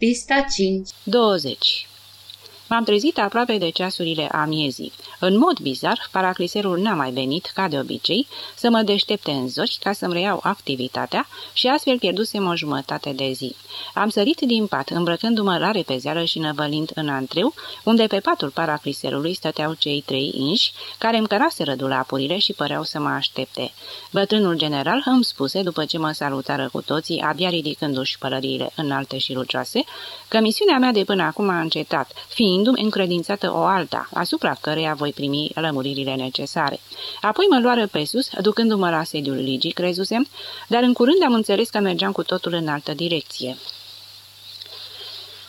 pistatin. 12. M-am trezit aproape de ceasurile amiezii. În mod bizar, paracliserul n-a mai venit, ca de obicei, să mă deștepte în zori ca să-mi reiau activitatea și astfel pierdusem o jumătate de zi. Am sărit din pat, îmbrăcându-mă la repezeală și năvălind în antreu, unde pe patul paracliserului stăteau cei trei inși, care îmi căraseră dulapurile și păreau să mă aștepte. Bătrânul general îmi spuse, după ce mă salutară cu toții, abia ridicându-și pălăriile înalte și lucioase, că misiunea mea de până acum a încetat, fiind fiindu-mi încredințată o alta, asupra căreia voi primi lămuririle necesare. Apoi mă luară pe sus, ducându-mă la sediul ligii, crezusem, dar în curând am înțeles că mergeam cu totul în altă direcție.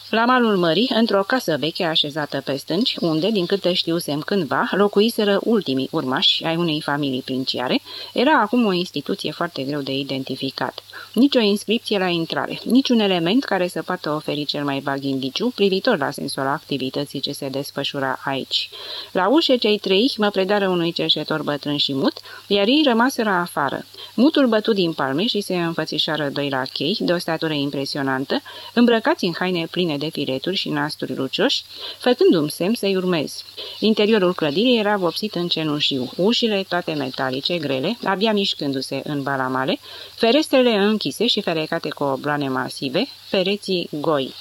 La malul mării, într-o casă veche așezată pe stânci, unde, din câte știusem cândva, locuiseră ultimii urmași ai unei familii princiare, era acum o instituție foarte greu de identificat. Nici o inscripție la intrare, niciun element care să poată oferi cel mai vag indiciu privitor la sensul activității ce se desfășura aici. La ușe cei trei mă predară unui cerșetor bătrân și mut, iar ei rămaseră afară. Mutul bătut din palme și se înfățișară doi la chei, de o statură impresionantă, îmbrăcați în haine pline de fireturi și nasturi lucioși, făcându-mi semn să-i urmez. Interiorul clădirii era vopsit în cenușiu, ușile toate metalice, grele, abia mișcându-se în balamale, ferestrele închise și ferecate cu obloane masive, pereții goi.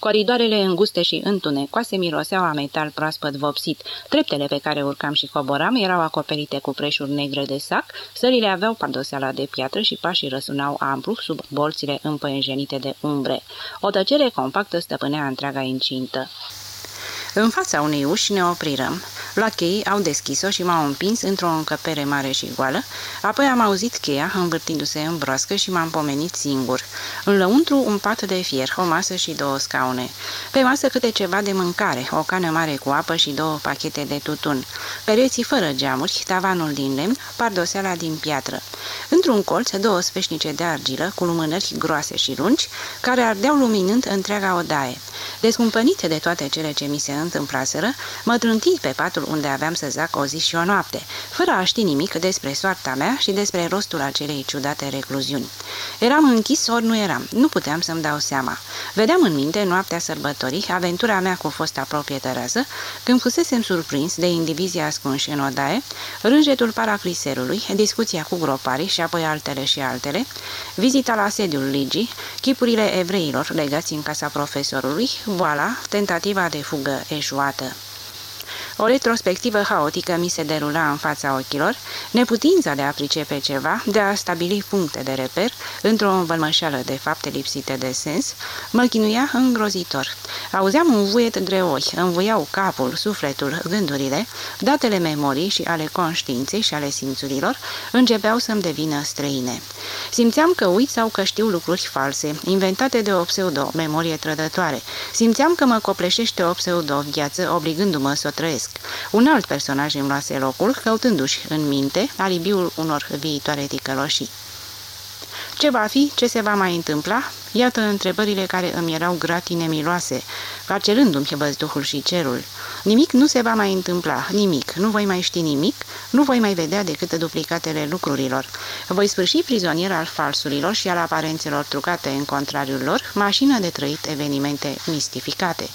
Coridoarele înguste și întunecoase miroseau a metal proaspăt vopsit. Treptele pe care urcam și coboram erau acoperite cu preșuri negre de sac, sările aveau pardoseala de piatră și pașii răsunau amplu sub bolțile împăienjenite de umbre. O tăcere compactă stăpânea întreaga incintă. În fața unei uși ne oprirăm. Lachei au deschis-o și m-au împins într-o încăpere mare și goală, apoi am auzit cheia învârtindu-se în broască și m-am pomenit singur. În lăuntru un pat de fier, o masă și două scaune. Pe masă câte ceva de mâncare, o cană mare cu apă și două pachete de tutun. Pereții fără geamuri, tavanul din lemn, pardoseala din piatră. Într-un colț, două sfeșnice de argilă, cu lumânări groase și lungi, care ardeau luminând întreaga odaie. Descumpănite de toate cele ce mi se întâmplaseră, mă trânti pe patul unde aveam să zac o zi și o noapte, fără a ști nimic despre soarta mea și despre rostul acelei ciudate recluziuni. Eram închis ori nu eram, nu puteam să-mi dau seama. Vedeam în minte noaptea sărbătorii, aventura mea cu fosta proprietărează, când fusesem surprins de indivizii ascunși în odaie, rânjetul paracliserului, discuția cu groparii și apoi altele și altele, vizita la sediul ligii, chipurile evreilor legați în casa profesorului, boala, tentativa de fugă eșuată. O retrospectivă haotică mi se derula în fața ochilor, neputința de a pricepe ceva, de a stabili puncte de reper, într-o învălmășeală de fapte lipsite de sens, mă chinuia îngrozitor. Auzeam un vuiet greoi, învuiau capul, sufletul, gândurile, datele memorii și ale conștiinței și ale simțurilor începeau să-mi devină străine. Simțeam că uit sau că știu lucruri false, inventate de o pseudo-memorie trădătoare. Simțeam că mă copleșește o pseudo-viață, obligându-mă să o trăiesc gândesc. Un alt personaj îmi luase locul, căutându-și în minte alibiul unor viitoare ticăloșii. Ce va fi? Ce se va mai întâmpla? Iată întrebările care îmi erau gratine miloase, carcelându-mi văzduhul și cerul. Nimic nu se va mai întâmpla, nimic, nu voi mai ști nimic, nu voi mai vedea decât duplicatele lucrurilor. Voi sfârși prizonier al falsurilor și al aparențelor trucate în contrariul lor, mașină de trăit evenimente mistificate.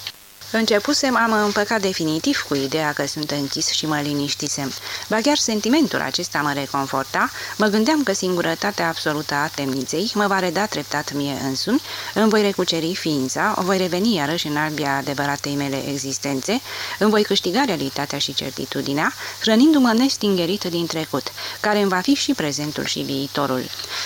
Începusem a mă împăca definitiv cu ideea că sunt închis și mă liniștisem. Ba chiar sentimentul acesta mă reconforta, mă gândeam că singurătatea absolută a temniței mă va reda treptat mie însumi, îmi voi recuceri ființa, voi reveni iarăși în albia adevăratei mele existențe, îmi voi câștiga realitatea și certitudinea, hrănindu-mă nestingerit din trecut, care îmi va fi și prezentul și viitorul.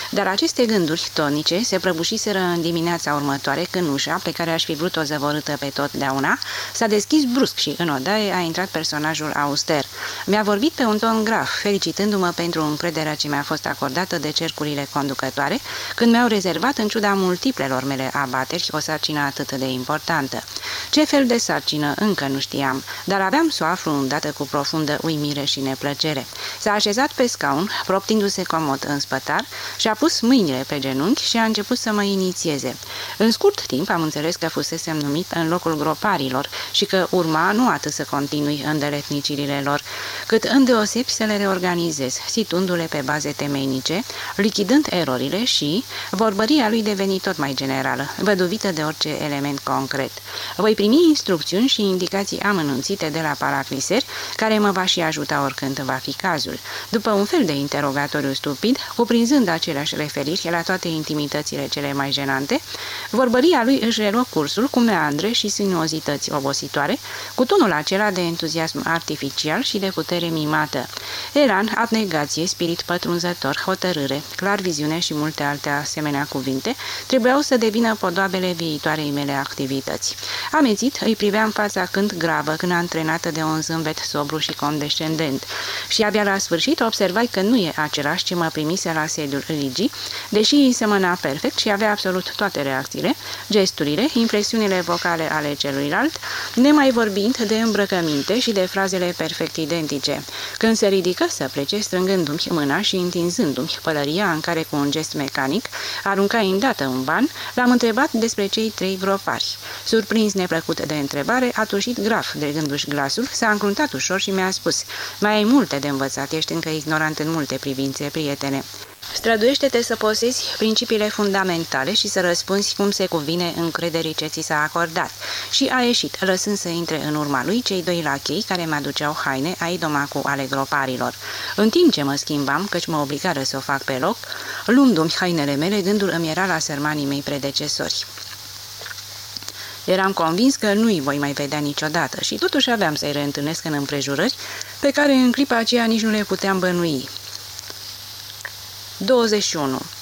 Dar aceste gânduri tonice se prăbușiseră în dimineața următoare când ușa, pe care aș fi vrut-o zăvorâtă pe totdeauna, s-a deschis brusc și în odaie a intrat personajul auster. Mi-a vorbit pe un ton grav, felicitându-mă pentru încrederea ce mi-a fost acordată de cercurile conducătoare, când mi-au rezervat, în ciuda multiplelor mele abateri, o sarcină atât de importantă. Ce fel de sarcină încă nu știam, dar aveam să o aflu îndată cu profundă uimire și neplăcere. S-a așezat pe scaun, proptindu-se comod în spătar, și-a pus mâinile pe genunchi și a început să mă inițieze. În scurt timp am înțeles că fusesem numit în locul groparilor și că urma nu atât să continui îndeletnicirile lor, cât îndeosebi să le reorganizez, situându-le pe baze temeinice, lichidând erorile și, vorbăria lui deveni tot mai generală, văduvită de orice element concret. Voi primi instrucțiuni și indicații amănunțite de la paracliseri, care mă va și ajuta oricând va fi cazul. După un fel de interogatoriu stupid, cuprinzând aceleași referiri la toate intimitățile cele mai jenante, vorbăria lui își reluă cursul cu meandre și sinuozități obositoare, cu tonul acela de entuziasm artificial și de putere mimată. Elan, abnegație, spirit pătrunzător, hotărâre, clar viziune și multe alte asemenea cuvinte trebuiau să devină podoabele viitoarei mele activități. Amețit, îi priveam fața când gravă, când antrenată de un zâmbet sobru și condescendent. Și abia la sfârșit observai că nu e același ce mă primise la sediul Rigi, deși îi semăna perfect și avea absolut toate reacțiile, gesturile, inflexiunile vocale ale celuilalt, nemai vorbind de îmbrăcăminte și de frazele perfect identice. Când se ridică să plece, strângându-mi mâna și întinzându-mi pălăria în care cu un gest mecanic arunca îndată un ban, l-am întrebat despre cei trei gropari. Surprins neplăcut de întrebare, a tușit graf, dregându-și glasul, s-a încruntat ușor și mi-a spus Mai ai multe de învățat, ești încă ignorant în multe privințe, prietene. Străduiește-te să posezi principiile fundamentale și să răspunzi cum se cuvine încrederii ce ți s-a acordat. Și a ieșit, lăsând să intre în urma lui cei doi lachei care mi-aduceau haine ai domacu ale groparilor. În timp ce mă schimbam, căci mă obligară să o fac pe loc, luându-mi hainele mele, gândul îmi era la sărmanii mei predecesori. Eram convins că nu-i voi mai vedea niciodată și totuși aveam să-i reîntâlnesc în împrejurări pe care în clipa aceea nici nu le puteam bănui. 21.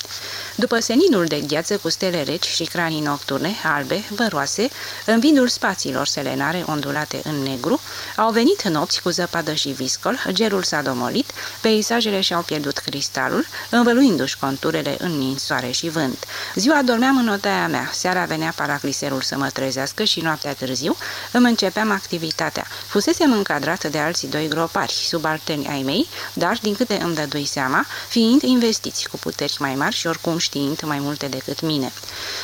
După seninul de gheață cu stele reci și cranii nocturne, albe, văroase, în vindul spațiilor selenare ondulate în negru, au venit nopți cu zăpadă și viscol, gerul s-a domolit, peisajele și-au pierdut cristalul, învăluindu-și conturele în ninsoare și vânt. Ziua dormeam în odaia mea, seara venea paracliserul să mă trezească și noaptea târziu îmi începeam activitatea. Fusesem încadrat de alții doi gropari, subalterni ai mei, dar, din câte îmi dădui seama, fiind investiți cu puteri mai mari și oricum știind mai multe decât mine.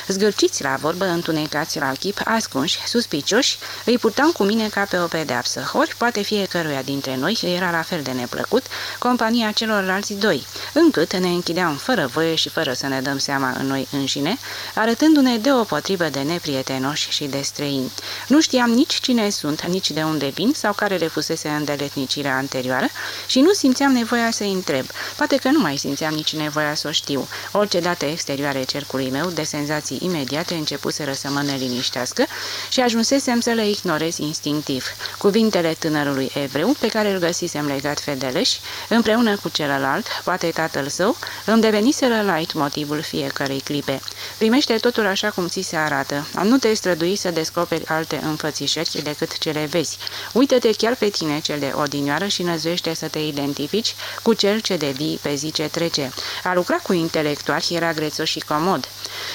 Zgârciți la vorbă, întunecați la chip, ascunși, suspicioși, îi purtam cu mine ca pe o pedeapsă. Ori poate fiecăruia dintre noi era la fel de neplăcut compania celorlalți doi, încât ne închideam fără voie și fără să ne dăm seama în noi înșine, arătându-ne deopotrivă de neprietenoși și de străini. Nu știam nici cine sunt, nici de unde vin sau care le fusese îndeletnicirea anterioară și nu simțeam nevoia să întreb. Poate că nu mai simțeam nici nevoia să o știu. Orice date exterioare cercului meu de senzații imediate începuseră să mă neliniștească și ajunsesem să le ignorez instinctiv. Cuvintele tânărului evreu, pe care îl găsisem legat fedeleș, împreună cu celălalt, poate tatăl său, îmi deveniseră light motivul fiecărei clipe. Primește totul așa cum ți se arată. Nu te strădui să descoperi alte înfățișări decât cele vezi. Uită-te chiar pe tine, cel de odinioară, și năzuiește să te identifici cu cel ce devii pe zi ce trece. A lucra cu intelectuali era grețos și comod.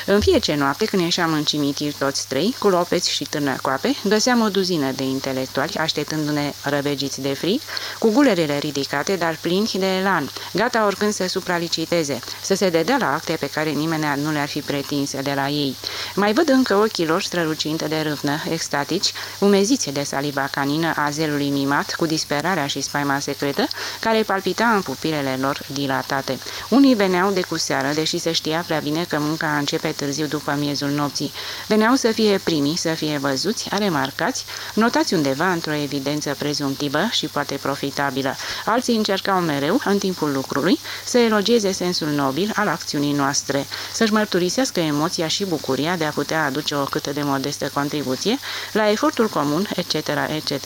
În fiecare noapte, când ieșeam în cimitir toți trei, cu lopeți și târnăcoape, găseam o duzină de intelectuali, așteptându-ne răvegiți de frig, cu gulerele ridicate, dar plini de elan, gata oricând să supraliciteze, să se dedea la acte pe care nimeni nu le-ar fi pretins de la ei. Mai văd încă ochii lor strălucind de râvnă, extatici, umeziți de saliva canină a zelului mimat, cu disperarea și spaima secretă, care palpita în pupilele lor dilatate. Unii veneau de cu seară, deși se știa prea bine că munca începe târziu după miezul nopții. Veneau să fie primii, să fie văzuți, remarcați, notați undeva într-o evidență prezumtivă și poate profitabilă. Alții încercau mereu, în timpul lucrului, să elogieze sensul nobil al acțiunii noastre, să-și mărturisească emoția și bucuria de a putea aduce o cât de modestă contribuție la efortul comun, etc., etc.,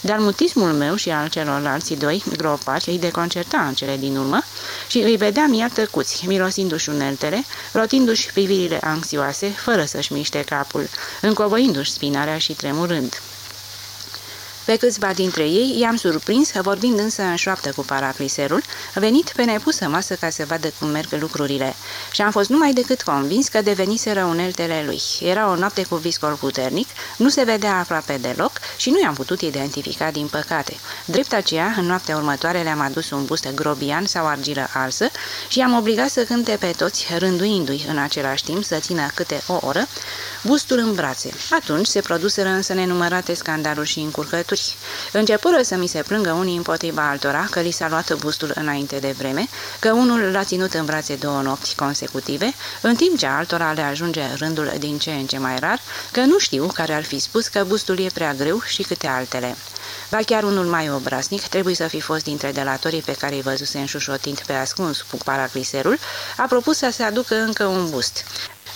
dar mutismul meu și al celorlalți doi gropari îi deconcerta în cele din urmă și îi vedeam iar tăcuți, mirosindu-și uneltele, rotindu-și privirile anxioase, fără să-și miște capul, încovăindu-și spinarea și tremurând. Pe câțiva dintre ei i-am surprins, vorbind însă în șoaptă cu paracliserul, venit pe nepusă masă ca să vadă cum merg lucrurile. Și am fost numai decât convins că deveniseră uneltele lui. Era o noapte cu viscol puternic, nu se vedea aproape deloc și nu i-am putut identifica din păcate. Drept aceea, în noaptea următoare le-am adus un bust grobian sau argilă alsă și i-am obligat să cânte pe toți, rânduindu-i în același timp să țină câte o oră, bustul în brațe. Atunci se produseră însă nenumărate scandaluri și încurcături. Începură să mi se plângă unii împotriva altora că li s-a luat bustul înainte de vreme, că unul l-a ținut în brațe două nopți consecutive, în timp ce altora le ajunge rândul din ce în ce mai rar, că nu știu care ar fi spus că bustul e prea greu și câte altele. Ba chiar unul mai obraznic trebuie să fi fost dintre delatorii pe care îi văzuse înșușotind pe ascuns cu paracliserul, a propus să se aducă încă un bust.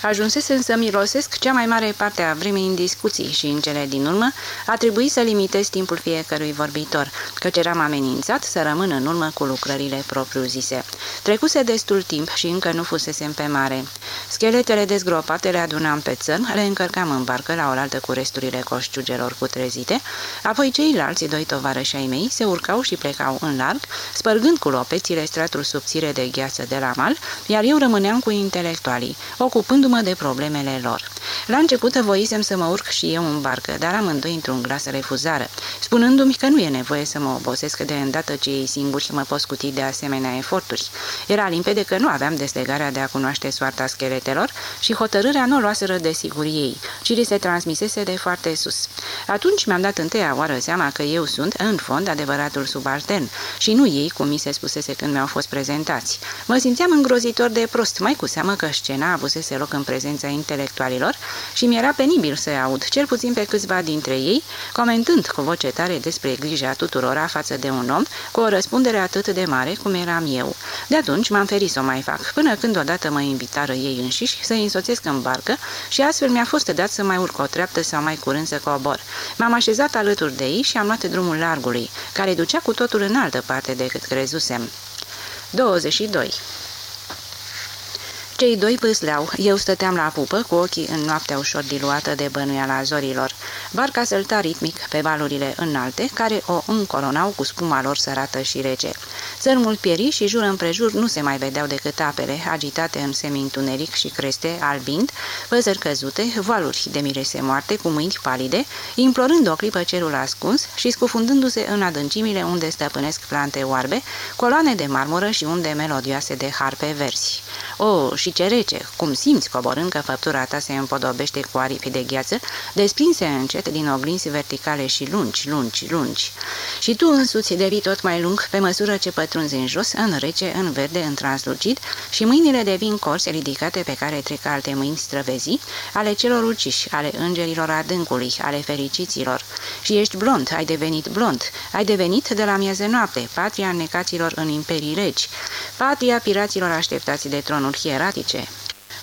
Ajunsese să mirosesc cea mai mare parte a vremii în discuții și, în cele din urmă, a trebuit să limitez timpul fiecărui vorbitor, căci eram amenințat să rămân în urmă cu lucrările propriu-zise. Trecuse destul timp și încă nu fusesem pe mare. Scheletele dezgropate le adunam pe țărm, le încărcam în barcă la oaltă cu resturile coșciugelor putrezite, apoi ceilalți doi tovarăși ai mei se urcau și plecau în larg, spărgând cu lopețile stratul subțire de gheață de la mal, iar eu rămâneam cu intelectualii, ocupându ocupându-mă de problemele lor. La început voisem să mă urc și eu în barcă, dar amândoi într-un glas refuzară, spunându-mi că nu e nevoie să mă obosesc de îndată ce ei singuri mă pot scuti de asemenea eforturi. Era limpede că nu aveam deslegarea de a cunoaște soarta scheletelor și hotărârea nu o luaseră de sigur ei, ci li se transmisese de foarte sus. Atunci mi-am dat întâia oară seama că eu sunt, în fond, adevăratul subaltern și nu ei, cum mi se spusese când mi-au fost prezentați. Mă simțeam îngrozitor de prost, mai cu seamă că scena avusese loc în prezența intelectualilor și mi-era penibil să-i aud, cel puțin pe câțiva dintre ei, comentând cu voce tare despre grija tuturora față de un om cu o răspundere atât de mare cum eram eu. De atunci m-am ferit să o mai fac, până când odată mă invitară ei înșiși să-i însoțesc în barcă și astfel mi-a fost dat să mai urc o treaptă sau mai curând să cobor. M-am așezat alături de ei și am luat drumul largului, care ducea cu totul în altă parte decât crezusem. 22. Cei doi pâsleau, eu stăteam la pupă, cu ochii în noaptea ușor diluată de bănuiala zorilor. Barca sălta ritmic pe valurile înalte, care o încoronau cu spuma lor sărată și rece. Țărmul pieri și jur împrejur nu se mai vedeau decât apele, agitate în semintuneric și creste, albind, păzări căzute, valuri de mirese moarte cu mâini palide, implorând o clipă cerul ascuns și scufundându-se în adâncimile unde stăpânesc plante oarbe, coloane de marmură și unde melodioase de harpe versi. O, și ce rece! Cum simți, coborând că făptura ta se împodobește cu aripi de gheață, desprinse încet din oglinzi verticale și lungi, lungi, lungi. Și tu însuți devii tot mai lung pe măsură ce pătrunzi în jos, în rece, în verde, în translucid și mâinile devin corse ridicate pe care trec alte mâini străvezi, ale celor uciși, ale îngerilor adâncului, ale fericiților. Și ești blond, ai devenit blond, ai devenit de la mieză noapte, patria necaților în imperii regi, patria piraților așteptați de tronuri hieratice,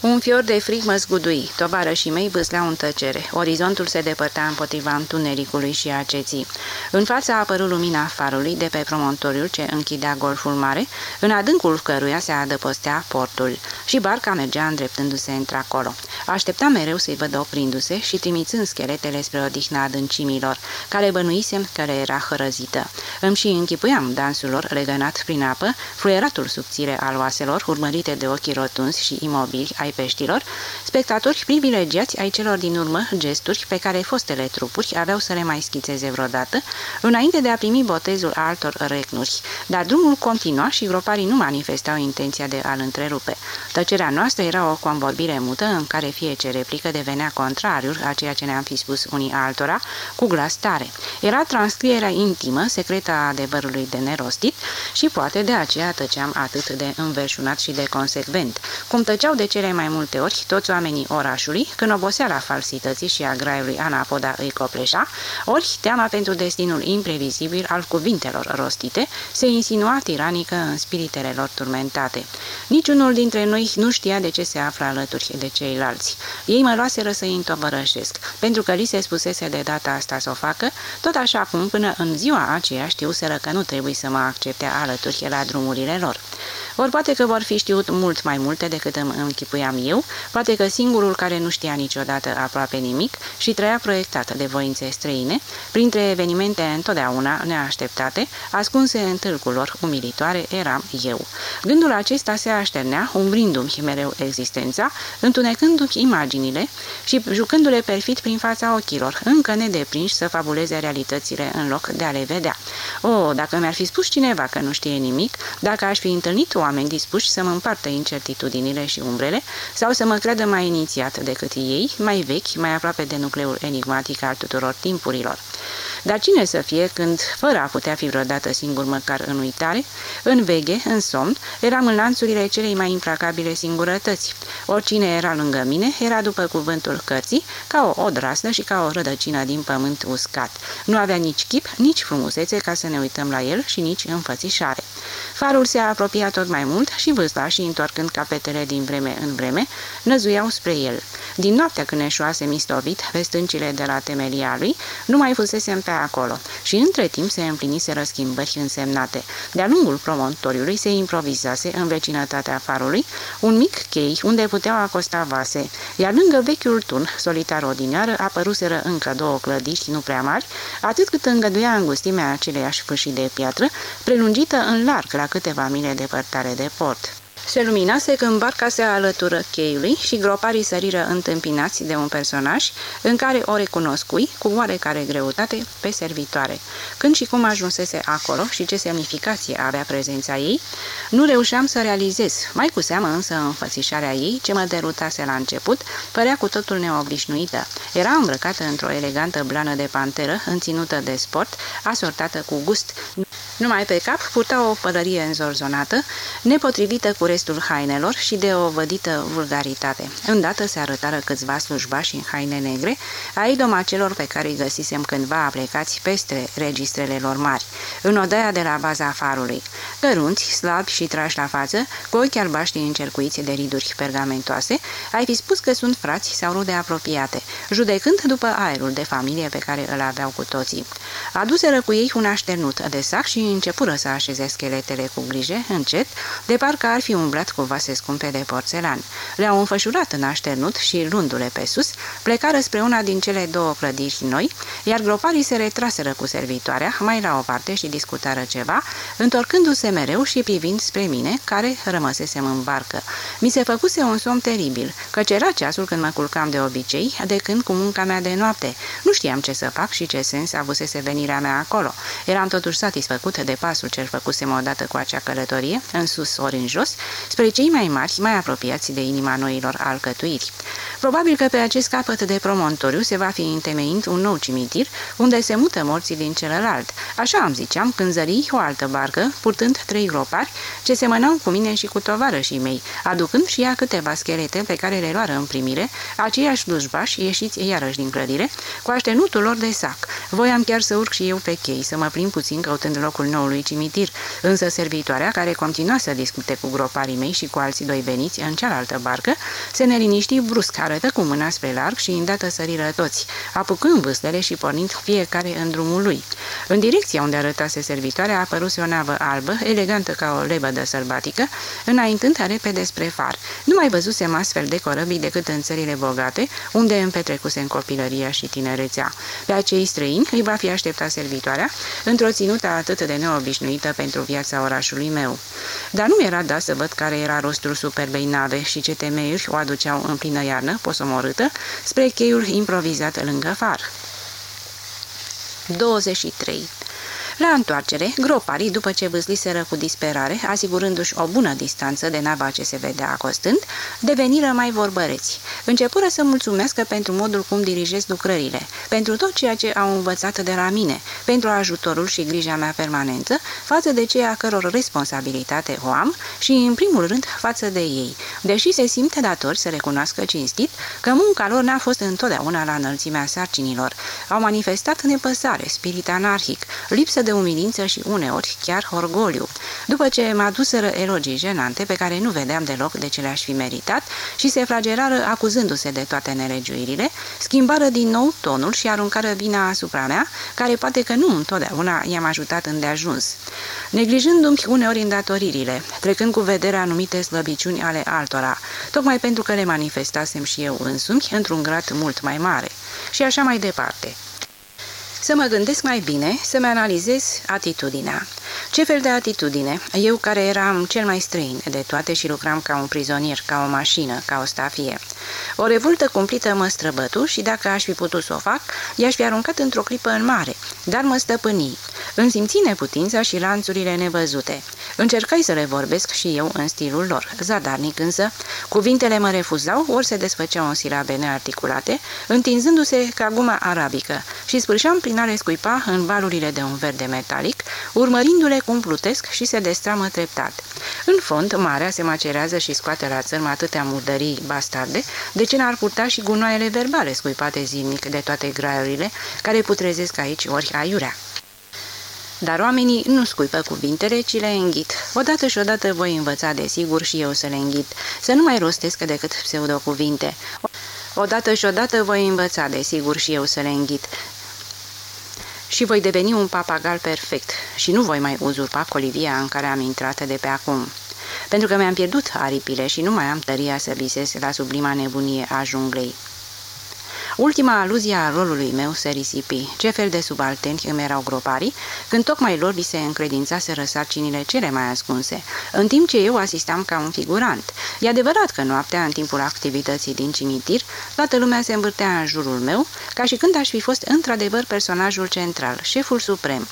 un fior de frig mă zgudui, tovarășii mei vâsleau în tăcere. Orizontul se depărta împotriva întunericului și aceții. În fața a apărut lumina farului de pe promontoriul ce închidea golful mare, în adâncul căruia se adăpostea portul. Și barca mergea îndreptându-se într-acolo. Așteptam mereu să-i văd oprindu-se și trimițând scheletele spre odihna adâncimilor, care bănuisem că le era hărăzită. Îmi și închipuiam dansul lor legănat prin apă, fluieratul subțire al oaselor, urmărite de ochii rotunzi și imobili ai peștilor, spectatori privilegiați ai celor din urmă gesturi pe care fostele trupuri aveau să le mai schițeze vreodată, înainte de a primi botezul altor recnuri. Dar drumul continua și groparii nu manifestau intenția de a-l întrerupe. Tăcerea noastră era o convorbire mută în care fiece replică devenea contrariul a ceea ce ne-am fi spus unii altora, cu glas tare. Era transcrierea intimă, secretă a adevărului de nerostit și poate de aceea tăceam atât de înverșunat și de consecvent, cum tăceau de cele mai multe ori toți oamenii orașului, când oboseala falsității și a graiului anapoda îi copleșa, ori teama pentru destinul imprevizibil al cuvintelor rostite se insinua tiranică în spiritele lor turmentate. Niciunul dintre noi nu știa de ce se află alături de ceilalți. Ei mă luaseră să-i întovărășesc, pentru că li se spusese de data asta să o facă, tot așa cum până în ziua aceea știuseră că nu trebuie să mă accepte alături la drumurile lor. Ori poate că vor fi știut mult mai multe decât îmi închipuiam eu, poate că singurul care nu știa niciodată aproape nimic și trăia proiectat de voințe străine, printre evenimente întotdeauna neașteptate, ascunse în tâlcul lor umilitoare, eram eu. Gândul acesta se așternea, umbrindu-mi mereu existența, întunecându-mi imaginile și jucându-le perfid prin fața ochilor, încă nedeprinși să fabuleze realitățile în loc de a le vedea. O, dacă mi-ar fi spus cineva că nu știe nimic, dacă aș fi întâlnit oameni dispuși să mă împartă incertitudinile și umbrele, sau să mă creadă mai inițiat decât ei, mai vechi, mai aproape de nucleul enigmatic al tuturor timpurilor. Dar cine să fie când, fără a putea fi vreodată singur măcar în uitare, în veghe, în somn, eram în lanțurile celei mai implacabile singurătăți. Oricine era lângă mine era după cuvântul cărții, ca o odrasnă și ca o rădăcină din pământ uscat. Nu avea nici chip, nici frumusețe ca să ne uităm la el și nici înfățișare. Farul se apropia tot mai mult și și întorcând capetele din vreme în vreme, năzuiau spre el. Din noaptea când eșuase mistovit pe stâncile de la temelia lui, nu mai fusesem pe acolo și între timp se împliniseră schimbări însemnate. De-a lungul promontoriului se improvizase în vecinătatea farului un mic chei unde puteau acosta vase, iar lângă vechiul turn, solitar odinioară, apăruseră încă două clădiri nu prea mari, atât cât îngăduia îngustimea aceleiași fâșii de piatră, prelungită în larg la câteva mile depărtare de port. Se luminase când barca se alătură cheiului și groparii săriră întâmpinați de un personaj în care o recunoscui cu oarecare greutate pe servitoare. Când și cum ajunsese acolo și ce semnificație avea prezența ei, nu reușeam să realizez, mai cu seamă însă înfățișarea ei, ce mă derutase la început, părea cu totul neobișnuită. Era îmbrăcată într-o elegantă blană de panteră, înținută de sport, asortată cu gust. Numai pe cap purta o pălărie înzorzonată, nepotrivită cu restul hainelor și de o vădită vulgaritate. Îndată se arătară câțiva slujbași în haine negre, a idoma celor pe care îi găsisem cândva aplecați peste registrele lor mari, în odaia de la baza farului. Cărunți, slabi și trași la față, cu ochi albaștri încercuiți de riduri pergamentoase, ai fi spus că sunt frați sau rude apropiate, judecând după aerul de familie pe care îl aveau cu toții. Aduseră cu ei un așternut de sac și începură să așeze scheletele cu grijă, încet, de parcă ar fi umblat cu vase scumpe de porțelan. Le-au înfășurat în așternut și, luându-le pe sus, plecară spre una din cele două clădiri noi, iar groparii se retraseră cu servitoarea mai la o parte și discutară ceva, întorcându-se mereu și privind spre mine, care rămăsesem în barcă. Mi se făcuse un somn teribil, căci era ceasul când mă culcam de obicei, de când cu munca mea de noapte. Nu știam ce să fac și ce sens avusese venirea mea acolo. Eram totuși satisfăcut de pasul ce-l făcusem odată cu acea călătorie, în sus ori în jos, spre cei mai mari, mai apropiați de inima noilor alcătuiri. Probabil că pe acest capăt de promontoriu se va fi întemeind un nou cimitir, unde se mută morții din celălalt. Așa am ziceam când zări o altă barcă, purtând trei gropari, ce semănau cu mine și cu tovarășii mei, aducând și ea câteva schelete pe care le luară în primire, aceiași slujbași ieșiți iarăși din clădire, cu aștenutul lor de sac. Voiam chiar să urc și eu pe chei, să mă plim puțin căutând locul noului cimitir, însă servitoarea, care continua să discute cu groparii mei și cu alții doi veniți în cealaltă barcă, se neliniști brusc, arătă cu mâna spre larg și îndată săriră toți, apucând vâslele și pornind fiecare în drumul lui. În direcția unde arătase servitoarea apăruse o navă albă, elegantă ca o lebădă sălbatică, înaintând repede spre far. Nu mai văzusem astfel de corăbii decât în țările bogate, unde îmi petrecusem copilăria și tinerețea. Pe acei străini îi va fi așteptat servitoarea, într-o ținută atât de neobișnuită pentru viața orașului meu. Dar nu mi-era dat să văd care era rostul superbei nave și ce temeiuri o aduceau în plină iarnă, posomorâtă, spre cheiul improvizat lângă far. 23. La întoarcere, groparii, după ce vâsliseră cu disperare, asigurându-și o bună distanță de nava ce se vedea acostând, deveniră mai vorbăreți. Începură să mulțumească pentru modul cum dirijez lucrările, pentru tot ceea ce au învățat de la mine, pentru ajutorul și grija mea permanență, față de ceea căror responsabilitate o am și, în primul rând, față de ei, deși se simte datori să recunoască cinstit că munca lor n-a fost întotdeauna la înălțimea sarcinilor. Au manifestat nepăsare, spirit anarhic, lipsă de umilință și uneori chiar orgoliu. După ce mă aduseră elogii jenante pe care nu vedeam deloc de ce le-aș fi meritat și se flagerară acuzându-se de toate nelegiuirile, schimbară din nou tonul și aruncară vina asupra mea, care poate că nu întotdeauna i-am ajutat îndeajuns. Neglijându-mi uneori îndatoririle, trecând cu vederea anumite slăbiciuni ale altora, tocmai pentru că le manifestasem și eu însumi într-un grad mult mai mare. Și așa mai departe să mă gândesc mai bine, să-mi analizez atitudinea. Ce fel de atitudine? Eu care eram cel mai străin de toate și lucram ca un prizonier, ca o mașină, ca o stafie. O revoltă cumplită mă străbătu și dacă aș fi putut să o fac, i-aș fi aruncat într-o clipă în mare, dar mă stăpâni. Îmi simți neputința și lanțurile nevăzute. Încercai să le vorbesc și eu în stilul lor. Zadarnic însă, cuvintele mă refuzau, ori se desfăceau în silabe nearticulate, întinzându-se ca guma arabică și sfârșeam prin a le scuipa în valurile de un verde metalic, urmărindu-le cum plutesc și se destramă treptat. În fond, marea se macerează și scoate la țărm atâtea murdării bastarde, de ce n-ar purta și gunoaiele verbale scuipate zilnic de toate graiurile care putrezesc aici ori aiurea. Dar oamenii nu scuipă cuvintele, ci le înghit. Odată și odată voi învăța de sigur și eu să le înghit, să nu mai rostesc decât pseudocuvinte. Odată și odată voi învăța de sigur și eu să le înghit, și voi deveni un papagal perfect și nu voi mai uzurpa colivia în care am intrat de pe acum. Pentru că mi-am pierdut aripile și nu mai am tăria să visez la sublima nebunie a junglei. Ultima aluzie a rolului meu se risipi. Ce fel de subalteni îmi erau groparii, când tocmai lor li se încredințase răsarcinile cele mai ascunse, în timp ce eu asistam ca un figurant. E adevărat că noaptea, în timpul activității din cimitir, toată lumea se învârtea în jurul meu, ca și când aș fi fost într-adevăr personajul central, șeful suprem.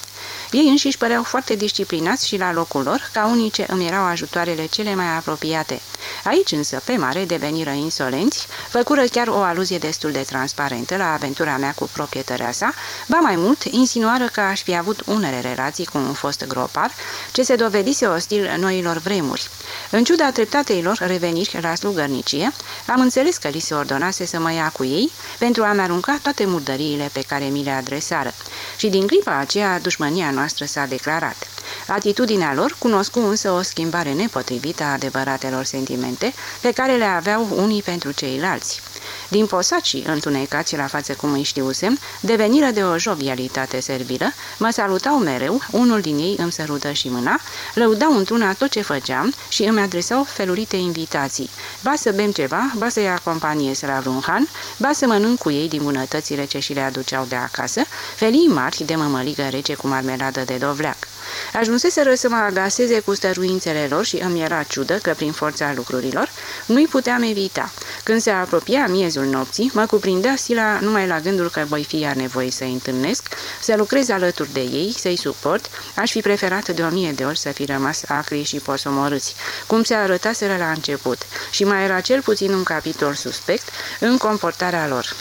Ei înșiși păreau foarte disciplinați și la locul lor, ca unii ce îmi erau ajutoarele cele mai apropiate. Aici însă, pe mare, deveniră insolenți, făcură chiar o aluzie destul de transparentă la aventura mea cu proprietărea sa, ba mai mult, insinuară că aș fi avut unele relații cu un fost gropar, ce se dovedise ostil noilor vremuri. În ciuda treptatei lor reveniri la slugărnicie, am înțeles că li se ordonase să mă ia cu ei pentru a-mi arunca toate murdăriile pe care mi le adresară. Și din clipa aceea, dușmânia noastră s-a declarat. Atitudinea lor cunoscu însă o schimbare nepotrivită a adevăratelor sentimente pe care le aveau unii pentru ceilalți. Din posacii întunecați la față cum îi știusem, deveniră de o jovialitate servilă, mă salutau mereu, unul din ei îmi sărută și mâna, lăudau într-una tot ce făceam și îmi adresau felurite invitații. Ba să bem ceva, ba să-i acompaniez la Runhan, ba să mănânc cu ei din bunătățile ce și le aduceau de acasă, felii mari de mămăligă rece cu marmeladă de dovleac. Ajunseseră să mă agaseze cu stăruințele lor și îmi era ciudă că, prin forța lucrurilor, nu-i puteam evita. Când se apropia miezul nopții, mă cuprindea sila numai la gândul că voi fi iar nevoie să-i întâlnesc, să lucrez alături de ei, să-i suport, aș fi preferat de o mie de ori să fi rămas acri și posomorâți, cum se arătaseră la început, și mai era cel puțin un capitol suspect în comportarea lor.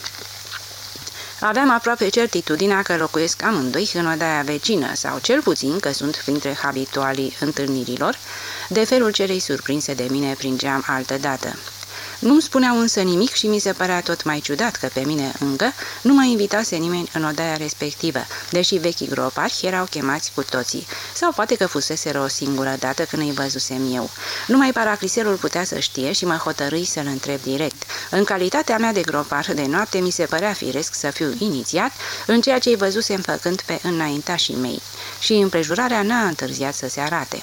Aveam aproape certitudinea că locuiesc amândoi în odaia vecină, sau cel puțin că sunt printre habitualii întâlnirilor, de felul celei surprinse de mine prin geam altă dată. Nu-mi spuneau însă nimic și mi se părea tot mai ciudat că pe mine încă nu mă invitase nimeni în odaia respectivă, deși vechii gropari erau chemați cu toții, sau poate că fusese o singură dată când îi văzusem eu. Numai paracliserul putea să știe și mă hotărâi să-l întreb direct. În calitatea mea de gropar de noapte mi se părea firesc să fiu inițiat în ceea ce-i văzusem făcând pe înaintașii mei și împrejurarea n-a întârziat să se arate.